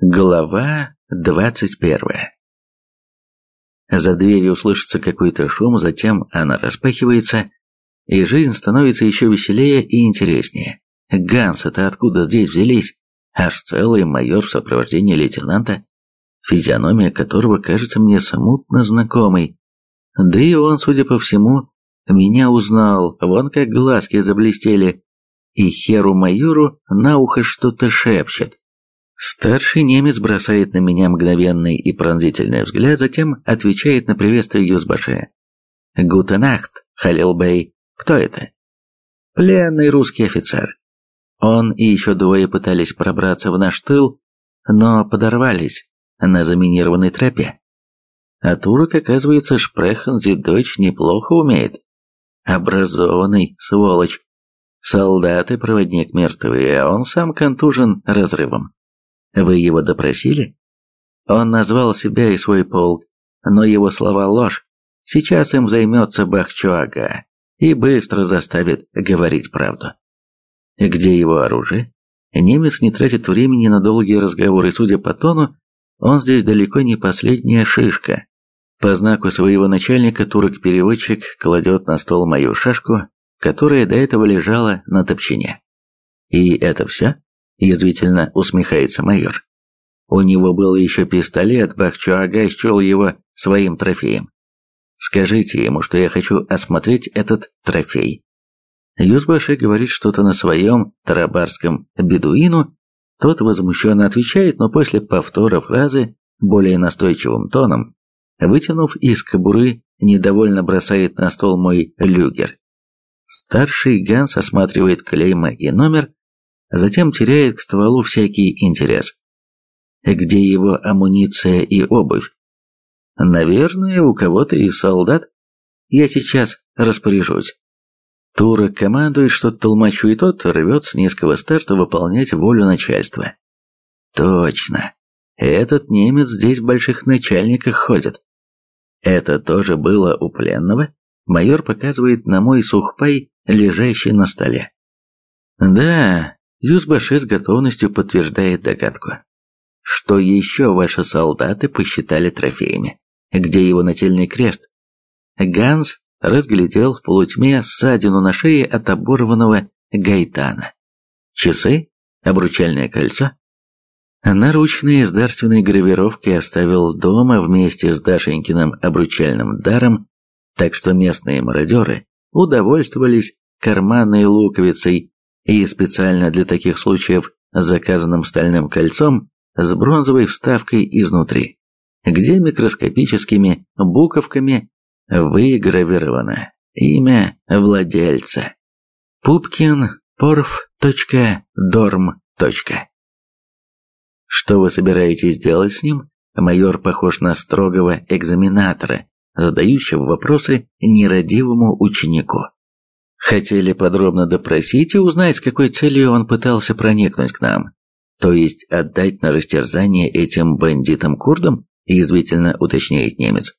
Глава двадцать первая За дверью слышится какой-то шум, затем она распахивается, и жизнь становится еще веселее и интереснее. Ганс, это откуда здесь взялись? Аж целый майор в сопровождении лейтенанта, физиономия которого кажется мне смутно знакомой. Да и он, судя по всему, меня узнал, вон как глазки заблестели, и херу-майору на ухо что-то шепчет. Старший немец бросает на меня мгновенный и пронзительный взгляд, затем отвечает на приветствие Юзбаше. «Гутенахт, Халил Бey. Кто это?» «Пленный русский офицер. Он и еще двое пытались пробраться в наш тыл, но подорвались на заминированной тропе. А турок, оказывается, Шпрехен дочь неплохо умеет. Образованный, сволочь. Солдаты, проводник мертвый, а он сам контужен разрывом. Вы его допросили? Он назвал себя и свой полк, но его слова ложь. Сейчас им займется Бахчуага и быстро заставит говорить правду. Где его оружие? Немец не тратит времени на долгие разговоры, судя по тону, он здесь далеко не последняя шишка. По знаку своего начальника турок-переводчик кладет на стол мою шашку, которая до этого лежала на топчине. И это все? Язвительно усмехается майор. У него был еще пистолет, Бахчуага счел его своим трофеем. Скажите ему, что я хочу осмотреть этот трофей. Юзбаши говорит что-то на своем тарабарском бедуину, тот возмущенно отвечает, но после повтора фразы более настойчивым тоном, вытянув из кобуры, недовольно бросает на стол мой люгер. Старший Ганс осматривает клейма и номер, затем теряет к стволу всякий интерес. Где его амуниция и обувь? Наверное, у кого-то из солдат. Я сейчас распоряжусь. Турок командует что-то толмачу, и тот рвет с низкого старта выполнять волю начальства. Точно. Этот немец здесь в больших начальниках ходит. Это тоже было у пленного? Майор показывает на мой сухпай, лежащий на столе. Да, Юзбаши с готовностью подтверждает догадку. Что еще ваши солдаты посчитали трофеями? Где его нательный крест? Ганс разглядел в полутьме ссадину на шее от оборванного гайтана. Часы? Обручальное кольцо? Наручные с дарственной гравировкой оставил дома вместе с Дашенькиным обручальным даром, так что местные мародеры удовольствовались карманной луковицей и специально для таких случаев заказанным стальным кольцом с бронзовой вставкой изнутри, где микроскопическими буковками выгравировано имя владельца. Пупкин Порф.Дорм. Что вы собираетесь делать с ним? Майор похож на строгого экзаменатора, задающего вопросы нерадивому ученику. Хотели подробно допросить и узнать, с какой целью он пытался проникнуть к нам. То есть отдать на растерзание этим бандитам-курдам, язвительно уточняет немец.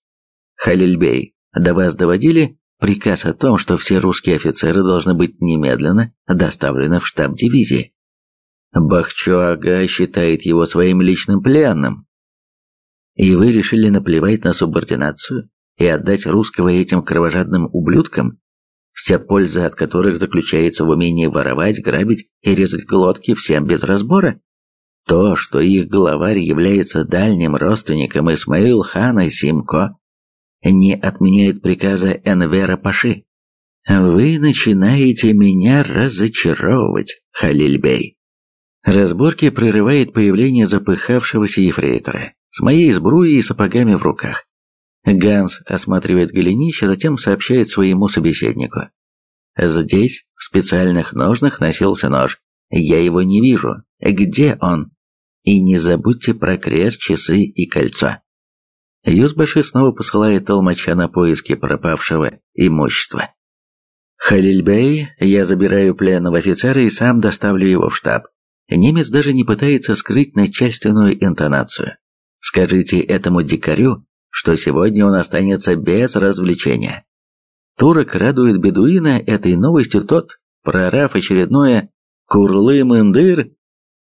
Халильбей, до вас доводили приказ о том, что все русские офицеры должны быть немедленно доставлены в штаб дивизии. Бахчуага считает его своим личным пленным. И вы решили наплевать на субординацию и отдать русского этим кровожадным ублюдкам? Вся польза от которых заключается в умении воровать, грабить и резать глотки всем без разбора? То, что их главарь является дальним родственником Исмаил хана Симко, не отменяет приказа Энвера Паши. Вы начинаете меня разочаровывать, Халильбей. Разборки прерывает появление запыхавшегося ефрейтора с моей сбруей и сапогами в руках. Ганс осматривает голенище, затем сообщает своему собеседнику. «Здесь, в специальных ножнах, носился нож. Я его не вижу. Где он? И не забудьте про крест, часы и кольцо». Юзбаши снова посылает толмача на поиски пропавшего имущества. «Халильбей, я забираю пленного офицера и сам доставлю его в штаб. Немец даже не пытается скрыть начальственную интонацию. Скажите этому дикарю, что сегодня он останется без развлечения. Турок радует бедуина этой новостью, тот, прорав очередное «Курлы-мындыр»,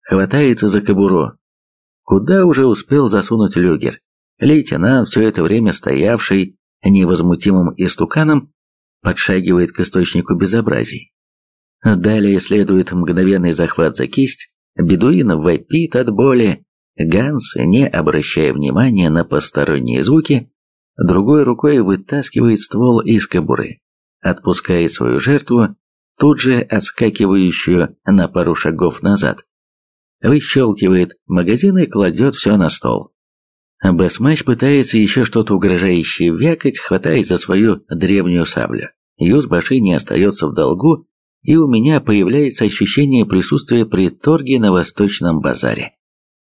хватается за кобуру. куда уже успел засунуть люгер. Лейтенант, все это время стоявший невозмутимым истуканом, подшагивает к источнику безобразий. Далее следует мгновенный захват за кисть, бедуин вопит от боли, Ганс, не обращая внимания на посторонние звуки, другой рукой вытаскивает ствол из кобуры, отпускает свою жертву, тут же отскакивающую на пару шагов назад. Выщелкивает магазин и кладет все на стол. Басмач пытается еще что-то угрожающее вякать, хватаясь за свою древнюю саблю. Юзбаши не остается в долгу, и у меня появляется ощущение присутствия при торге на Восточном базаре.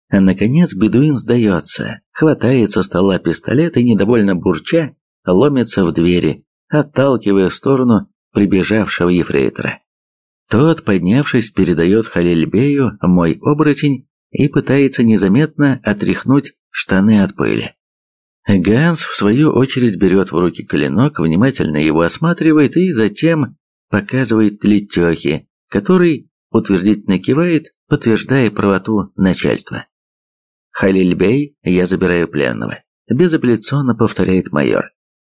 Наконец бедуин сдается, хватает со стола пистолет и, недовольно бурча, ломится в двери, отталкивая в сторону прибежавшего ефрейтора. Тот, поднявшись, передает Халильбею мой оборотень и пытается незаметно отряхнуть штаны от пыли. Ганс, в свою очередь, берет в руки клинок, внимательно его осматривает и затем показывает Летехе, который утвердительно кивает, подтверждая правоту начальства. «Халильбей, я забираю пленного», – безапелляционно повторяет майор.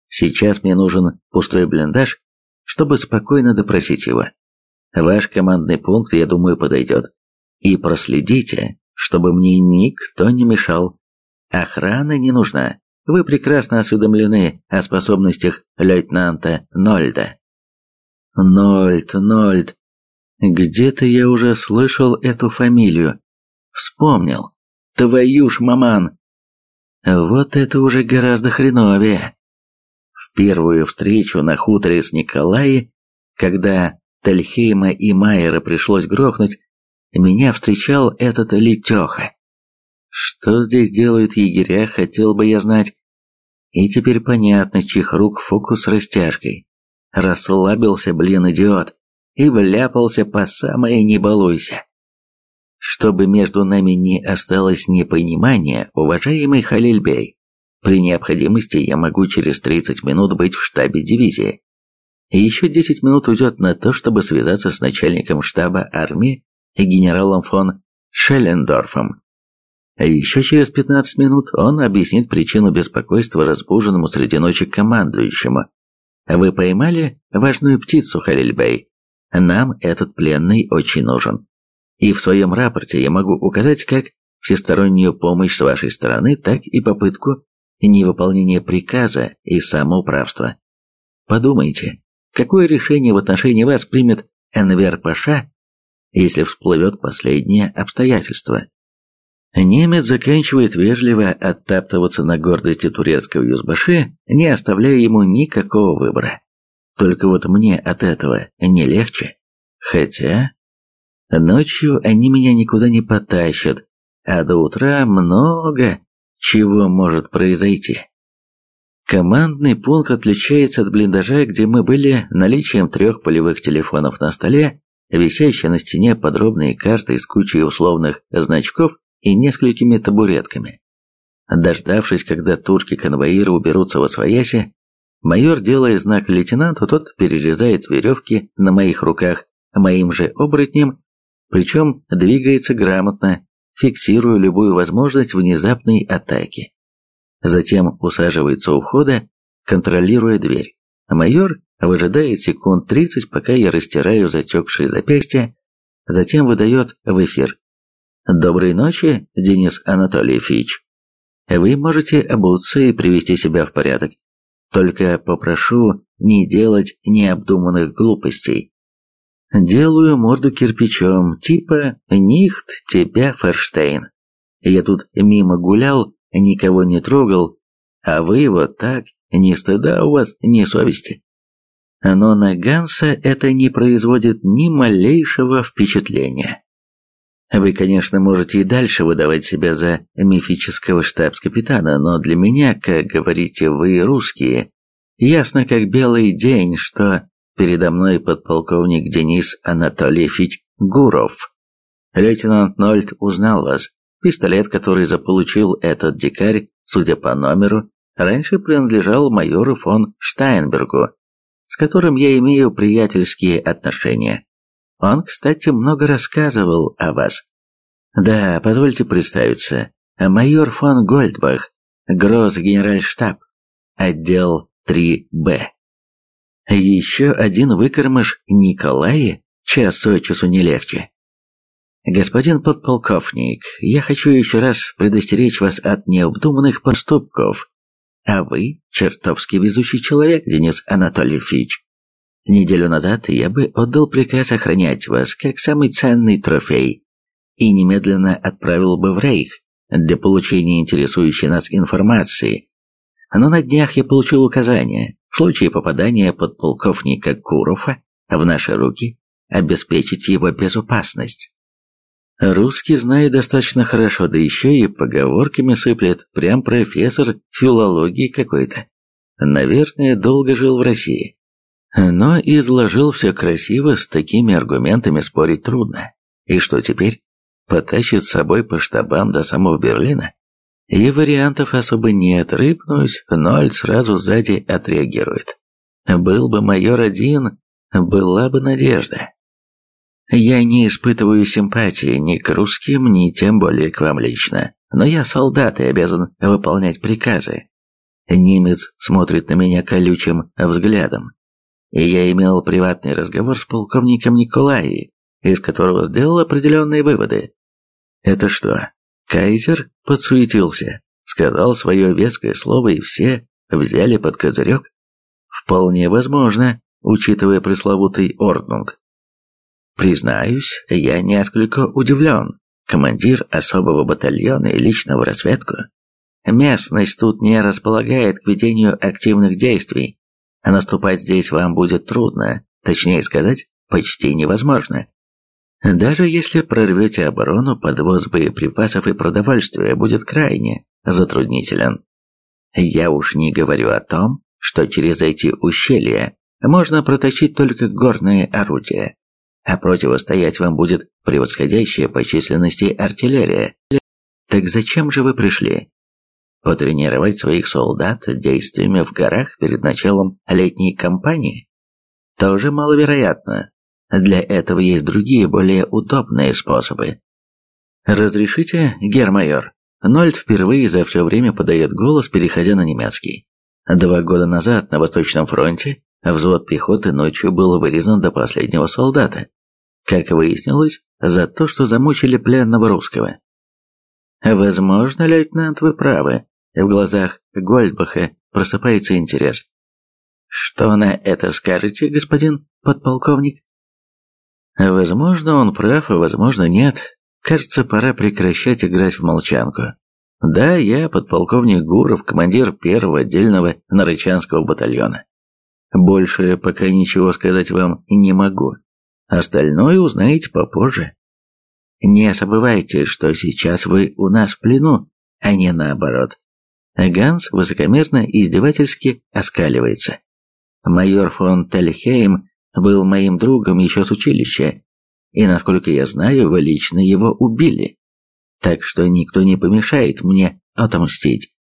«Сейчас мне нужен пустой блиндаж, чтобы спокойно допросить его. Ваш командный пункт, я думаю, подойдет. И проследите, чтобы мне никто не мешал. Охрана не нужна. Вы прекрасно осведомлены о способностях лейтенанта Нольда». «Нольд, Нольд. Где-то я уже слышал эту фамилию. Вспомнил. Твою ж, маман! Вот это уже гораздо хреновее. В первую встречу на хуторе с Николаей, когда Тальхейма и Майера пришлось грохнуть, меня встречал этот Летеха. Что здесь делают егеря, хотел бы я знать. И теперь понятно, чьих рук фокус растяжкой. Расслабился, блин, идиот, и вляпался по самое не балуйся. Чтобы между нами не осталось непонимания, уважаемый Халильбей, при необходимости я могу через 30 минут быть в штабе дивизии. И еще 10 минут уйдет на то, чтобы связаться с начальником штаба армии и генералом фон Шеллендорфом. А еще через 15 минут он объяснит причину беспокойства разбуженному среди ночи командующему. Вы поймали важную птицу, Халильбей? Нам этот пленный очень нужен. И в своем рапорте я могу указать как всестороннюю помощь с вашей стороны, так и попытку невыполнения приказа и самоуправства. Подумайте, какое решение в отношении вас примет Энвер Паша, если всплывет последнее обстоятельство? Немец заканчивает вежливо оттаптываться на гордости турецкого юзбаши, не оставляя ему никакого выбора. Только вот мне от этого не легче. Хотя Ночью они меня никуда не потащат, а до утра много чего может произойти. Командный пункт отличается от блиндажа, где мы были, наличием трех полевых телефонов на столе, висящей на стене подробные карты с кучей условных значков и несколькими табуретками. Дождавшись, когда турки-конвоиры уберутся во свояси, майор, делая знак лейтенанту, тот перерезает веревки на моих руках моим же оборотнем причем двигается грамотно, фиксируя любую возможность внезапной атаки. Затем усаживается у входа, контролируя дверь. Майор выжидает секунд 30, пока я растираю затекшие запястья, затем выдает в эфир. «Доброй ночи, Денис Анатольевич. Вы можете обуться и привести себя в порядок. Только попрошу не делать необдуманных глупостей. Делаю морду кирпичом, типа «Нихт тебя, Ферштейн». Я тут мимо гулял, никого не трогал, а вы вот так, ни стыда у вас, ни совести. Но на Ганса это не производит ни малейшего впечатления. Вы, конечно, можете и дальше выдавать себя за мифического штабс-капитана, но для меня, как говорите вы, русские, ясно как белый день, что Передо мной подполковник Денис Анатольевич Гуров. Лейтенант Нольд узнал вас. Пистолет, который заполучил этот дикарь, судя по номеру, раньше принадлежал майору фон Штайнбергу, с которым я имею приятельские отношения. Он, кстати, много рассказывал о вас. Да, позвольте представиться. майор фон Гольдбах, гросс-генеральштаб, отдел 3Б. Еще один выкормыш Николая час от часу не легче. Господин подполковник, я хочу еще раз предостеречь вас от необдуманных поступков. А вы чертовски везучий человек, Денис Анатольевич. Неделю назад я бы отдал приказ охранять вас как самый ценный трофей и немедленно отправил бы в Рейх для получения интересующей нас информации. Но на днях я получил указание в случае попадания подполковника Курова в наши руки обеспечить его безопасность. Русский знает достаточно хорошо, да еще и поговорками сыплет, прям профессор филологии какой-то. Наверное, долго жил в России. Но изложил все красиво, с такими аргументами спорить трудно. И что теперь? Потащит с собой по штабам до самого Берлина? И вариантов особо нет, рыпнусь, ноль сразу сзади отреагирует. Был бы майор один, была бы надежда. Я не испытываю симпатии ни к русским, ни тем более к вам лично. Но я солдат и обязан выполнять приказы. Немец смотрит на меня колючим взглядом. И я имел приватный разговор с полковником Николаи, из которого сделал определенные выводы. Это что, Кайзер подсуетился, сказал свое веское слово, и все взяли под козырек? Вполне возможно, учитывая пресловутый Орднунг. Признаюсь, я несколько удивлен. Командир особого батальона и личного разведку. Местность тут не располагает к ведению активных действий, а наступать здесь вам будет трудно, точнее сказать, почти невозможно. Даже если прорвете оборону, подвоз боеприпасов и продовольствия будет крайне затруднителен. Я уж не говорю о том, что через эти ущелья можно протащить только горные орудия, а противостоять вам будет превосходящая по численности артиллерия. Так зачем же вы пришли? Потренировать своих солдат действиями в горах перед началом летней кампании? Тоже маловероятно. Для этого есть другие, более удобные способы. «Разрешите, гермайор?» Нольд впервые за все время подает голос, переходя на немецкий. Два года назад на Восточном фронте взвод пехоты ночью был вырезан до последнего солдата. Как выяснилось, за то, что замучили пленного русского. Возможно, лейтенант, вы правы. В глазах Гольдбаха просыпается интерес. Что на это скажете, господин подполковник? Возможно, он прав, а возможно, нет. Кажется, пора прекращать играть в молчанку. Да, я подполковник Гуров, командир первого отдельного Нарычанского батальона. Больше пока ничего сказать вам не могу. Остальное узнаете попозже. Не забывайте, что сейчас вы у нас в плену, а не наоборот. Ганс высокомерно и издевательски оскаливается. Майор фон Тельхейм был моим другом еще с училища, и, насколько я знаю, вы лично его убили. Так что никто не помешает мне отомстить,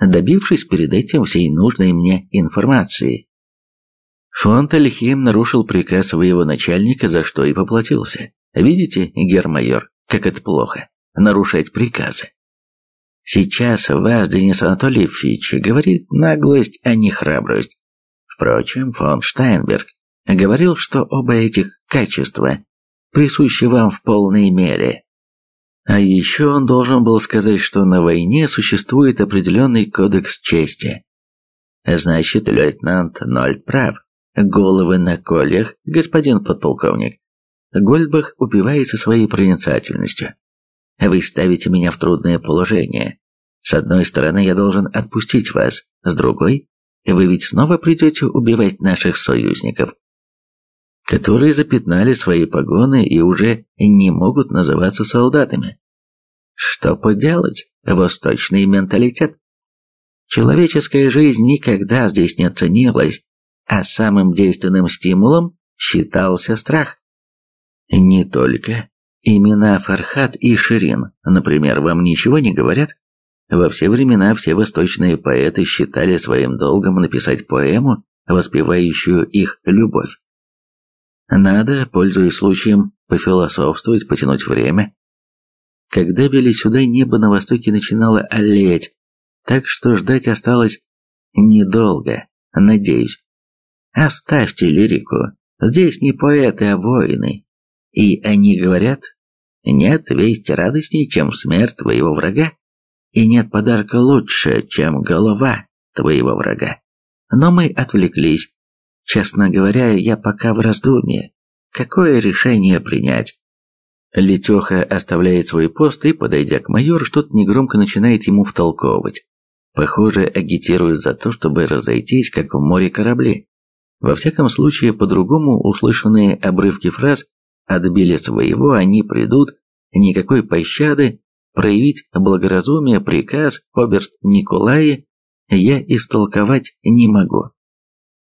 добившись перед этим всей нужной мне информации. Фон Тальхим нарушил приказ своего начальника, за что и поплатился. Видите, гермайор, как это плохо, нарушать приказы. Сейчас вас, Денис Анатольевич, говорит наглость, а не храбрость. Впрочем, фон Штайнберг говорил, что оба этих качества присущи вам в полной мере. А еще он должен был сказать, что на войне существует определенный кодекс чести. Значит, лейтенант Нольд прав. Головы на кольях, господин подполковник. Гольдбах упивается своей проницательностью. Вы ставите меня в трудное положение. С одной стороны, я должен отпустить вас, с другой, вы ведь снова придете убивать наших союзников которые запятнали свои погоны и уже не могут называться солдатами. Что поделать, восточный менталитет? Человеческая жизнь никогда здесь не ценилась, а самым действенным стимулом считался страх. Не только. Имена Фархат и Ширин, например, вам ничего не говорят? Во все времена все восточные поэты считали своим долгом написать поэму, воспевающую их любовь. Надо, пользуясь случаем, пофилософствовать, потянуть время. Когда вели сюда, небо на востоке начинало олеть, так что ждать осталось недолго, надеюсь. Оставьте лирику, здесь не поэты, а воины. И они говорят, нет вести радостней, чем смерть твоего врага, и нет подарка лучше, чем голова твоего врага. Но мы отвлеклись. Честно говоря, я пока в раздумье, какое решение принять. Летеха оставляет свой пост и, подойдя к майору, что-то негромко начинает ему втолковывать. Похоже, агитирует за то, чтобы разойтись, как в море корабли. Во всяком случае, по-другому услышанные обрывки фраз «отбили своего, они придут», «никакой пощады», «проявить благоразумие», «приказ», «оберст Николаи» я истолковать не могу.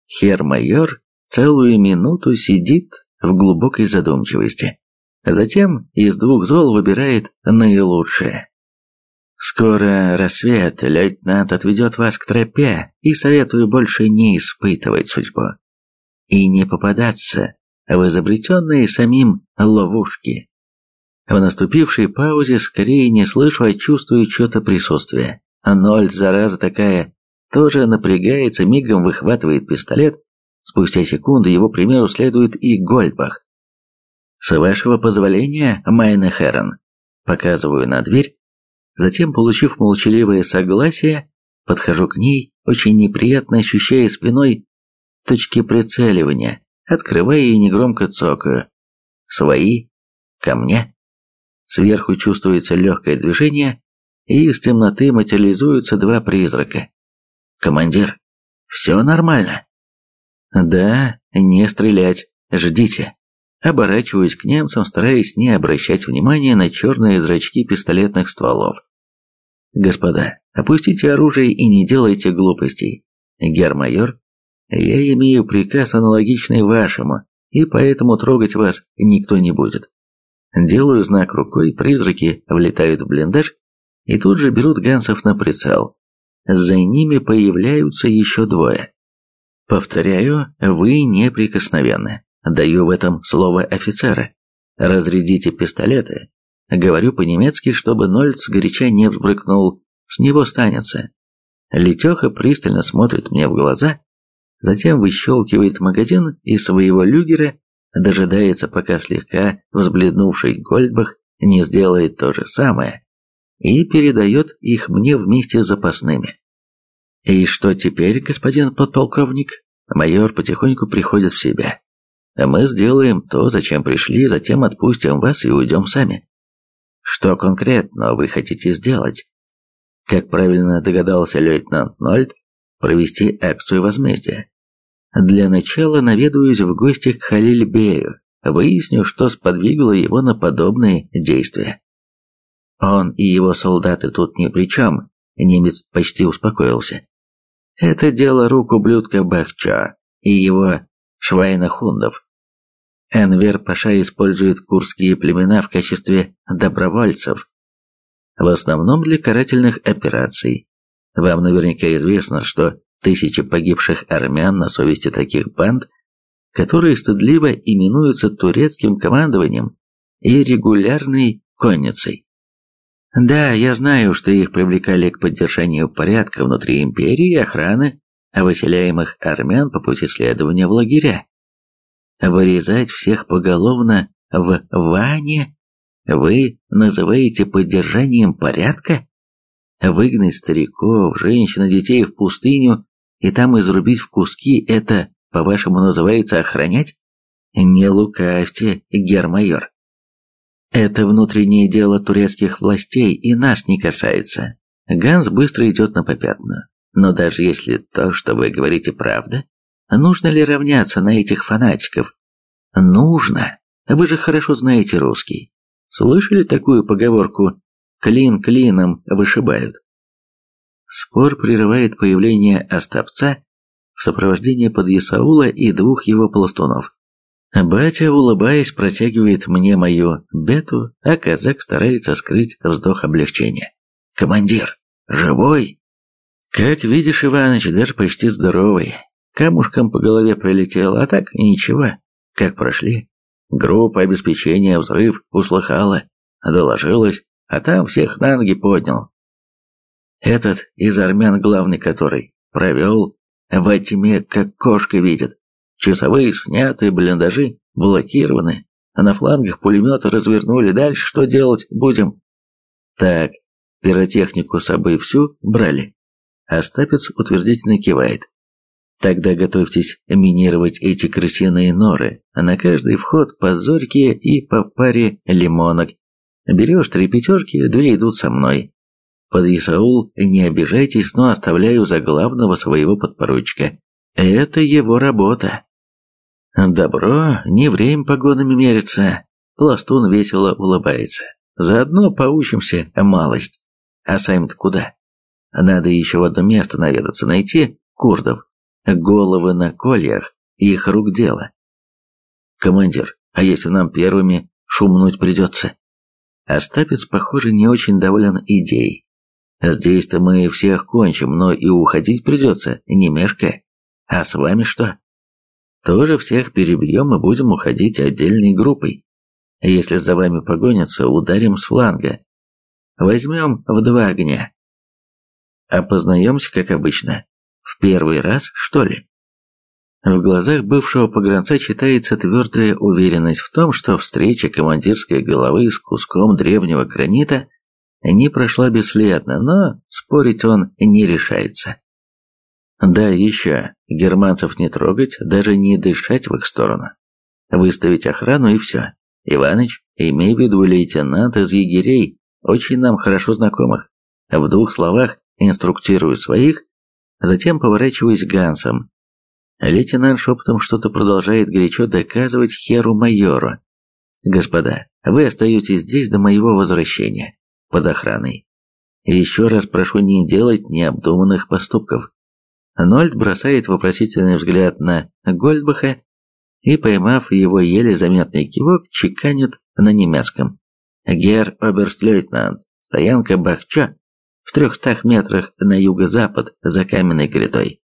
Хер-майор целую минуту сидит в глубокой задумчивости. Затем из двух зол выбирает наилучшее. «Скоро рассвет, лейтенант отведет вас к тропе, и советую больше не испытывать судьбу. И не попадаться в изобретенные самим ловушки». В наступившей паузе скорее не слышу, а чувствую что-то присутствие. Ноль, зараза такая, тоже напрягается, мигом выхватывает пистолет. Спустя секунду его примеру следует и Гольдбах. «С вашего позволения, Майна Херон», показываю на дверь, затем, получив молчаливое согласие, подхожу к ней, очень неприятно ощущая спиной точки прицеливания, открывая и негромко цокаю. «Свои? Ко мне?» Сверху чувствуется легкое движение, и из темноты материализуются два призрака. «Командир, все нормально?» «Да, не стрелять, ждите». Оборачиваюсь к немцам, стараясь не обращать внимания на черные зрачки пистолетных стволов. «Господа, опустите оружие и не делайте глупостей. Гермайор, я имею приказ аналогичный вашему, и поэтому трогать вас никто не будет». Делаю знак рукой, призраки влетают в блиндаж и тут же берут Гансов на прицел. За ними появляются еще двое. Повторяю, вы неприкосновенны. Даю в этом слово офицера. Разрядите пистолеты. Говорю по-немецки, чтобы Нольц горяча не взбрыкнул. С него станется. Летеха пристально смотрит мне в глаза, затем выщелкивает магазин из своего люгера, дожидается, пока слегка взбледнувший Гольдбах не сделает то же самое, и передает их мне вместе с запасными. «И что теперь, господин подполковник?» Майор потихоньку приходит в себя. Мы сделаем то, зачем пришли, затем отпустим вас и уйдем сами. Что конкретно вы хотите сделать? Как правильно догадался лейтенант Нольд, провести акцию возмездия. Для начала наведаюсь в гости к Халиль-Бею, выясню, что сподвигло его на подобные действия. Он и его солдаты тут ни при чем, немец почти успокоился. Это дело рук ублюдка Бахча и его швайнахундов. Энвер Паша использует курские племена в качестве добровольцев, в основном для карательных операций. Вам наверняка известно, что тысячи погибших армян на совести таких банд, которые стыдливо именуются турецким командованием и регулярной конницей. Да, я знаю, что их привлекали к поддержанию порядка внутри империи и охраны выселяемых армян по пути следования в лагеря. Вырезать всех поголовно в Ване вы называете поддержанием порядка? Выгнать стариков, женщин и детей в пустыню и там изрубить в куски – это, по-вашему, называется охранять? Не лукавьте, гермайор. Это внутреннее дело турецких властей и нас не касается. Ганс быстро идет на попятную. Но даже если то, что вы говорите, правда, нужно ли равняться на этих фанатиков? Нужно. Вы же хорошо знаете русский. Слышали такую поговорку «клин клином вышибают»? Спор прерывает появление Остапца в сопровождении подъясаула и двух его пластунов. Батя, улыбаясь, протягивает мне мою бету, а казак старается скрыть вздох облегчения. «Командир, живой?» «Как видишь, Иваныч, даже почти здоровый. Камушком по голове прилетел, а так ничего. Как прошли?» Группа обеспечения взрыв услыхала, доложилась, а там всех на ноги поднял. Этот из армян главный который провел во тьме, как кошка видит. Часовые сняты, блиндажи блокированы, а на флангах пулеметы развернули. Дальше что делать будем? Так, пиротехнику с собой всю брали. Остапец утвердительно кивает. Тогда готовьтесь минировать эти крысиные норы. На каждый вход по зорьке и по паре лимонок. Берешь три пятерки, две идут со мной. Под Исаул не обижайтесь, но оставляю за главного своего подпоручика. Это его работа. Добро, не время погонами мерится. Пластун весело улыбается. Заодно поучимся малость. А сами-то куда? Надо еще в одно место наведаться, найти курдов. Головы на кольях, их рук дело. Командир, а если нам первыми шумнуть придется? Остапец, похоже, не очень доволен идеей. Здесь-то мы всех кончим, но и уходить придется, не мешкая. А с вами что? Тоже всех перебьем и будем уходить отдельной группой. Если за вами погонятся, ударим с фланга. Возьмем в два огня. Опознаемся, как обычно. В первый раз, что ли? В глазах бывшего погранца читается твердая уверенность в том, что встреча командирской головы с куском древнего гранита не прошла бесследно, но спорить он не решается. Да, еще, германцев не трогать, даже не дышать в их сторону. Выставить охрану и все. Иваныч, имей в виду лейтенант из егерей, очень нам хорошо знакомых. В двух словах инструктирую своих, затем поворачиваюсь к Гансам. Лейтенант шепотом что-то продолжает горячо доказывать херу-майору. «Господа, вы остаетесь здесь до моего возвращения, под охраной. еще раз прошу не делать необдуманных поступков». Нольд бросает вопросительный взгляд на Гольдбаха и, поймав его еле заметный кивок, чеканит на немецком. «Гер оберстлейтенант, стоянка Бахча, в трехстах метрах на юго-запад за каменной грядой.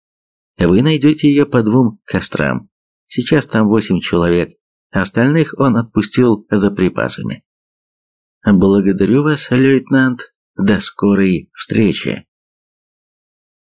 Вы найдете ее по двум кострам. Сейчас там восемь человек, остальных он отпустил за припасами. Благодарю вас, лейтенант. До скорой встречи.